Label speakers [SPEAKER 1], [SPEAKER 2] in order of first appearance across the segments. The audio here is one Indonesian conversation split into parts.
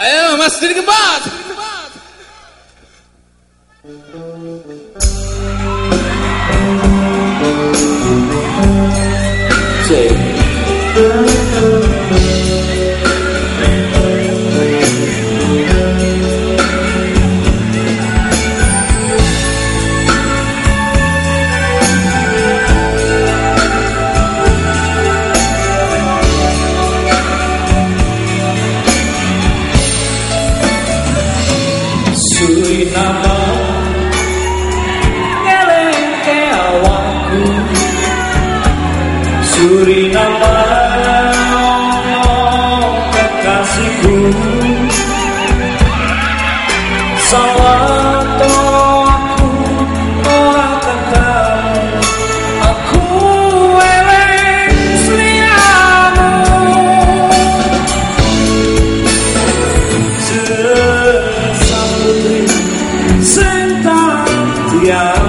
[SPEAKER 1] أيوه مصر
[SPEAKER 2] الجبار yeah.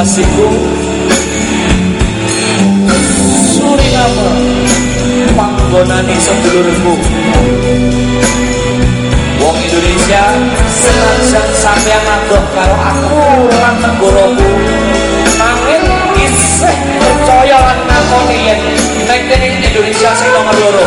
[SPEAKER 2] kasihku Suriname panggonane sedulurku. Wong Indonesia senajan sampeyan adoh karo aku lan negaraku nanging isih percaya lan nakoni yen nek Indonesia sing nomor loro.